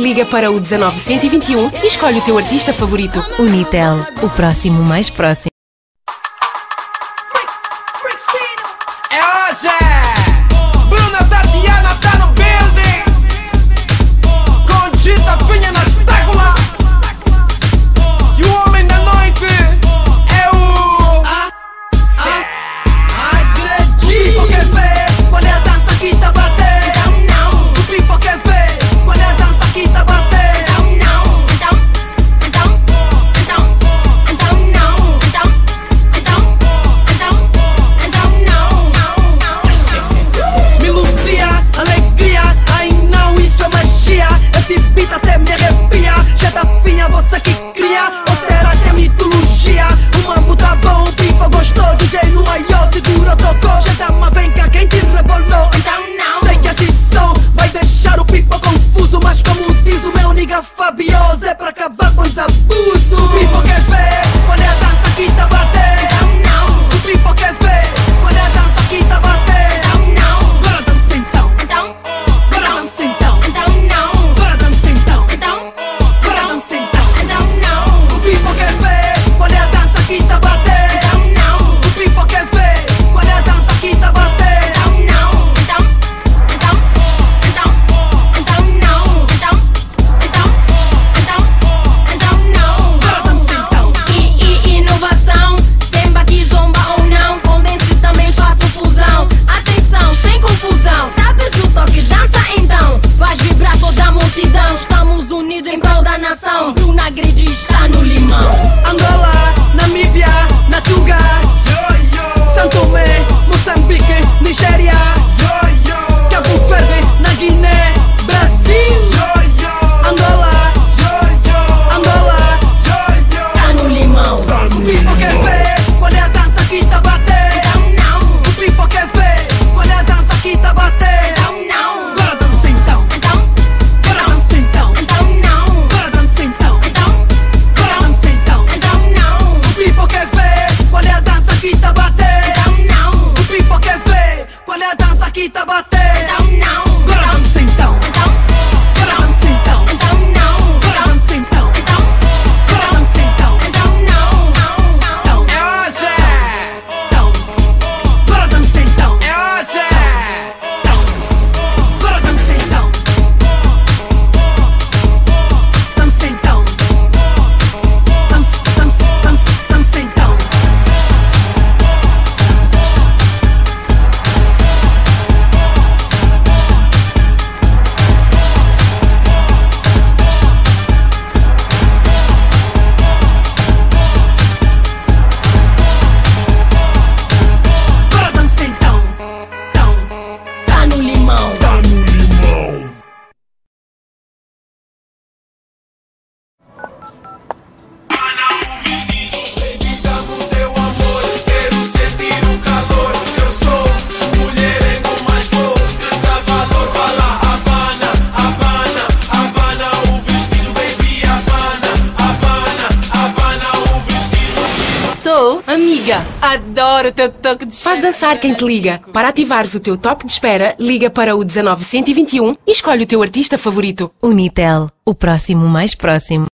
Liga para o 1921 e escolhe o teu artista favorito. Unitel, o próximo mais próximo. É hoje! nação. Do Gridi está no limão. Angola, Namíbia, Natuga. Santo Tomé. Amiga, adoro o teu toque de espera. Faz dançar quem te liga. Para ativares o teu toque de espera, liga para o 1921 e escolhe o teu artista favorito. Unitel, o próximo mais próximo.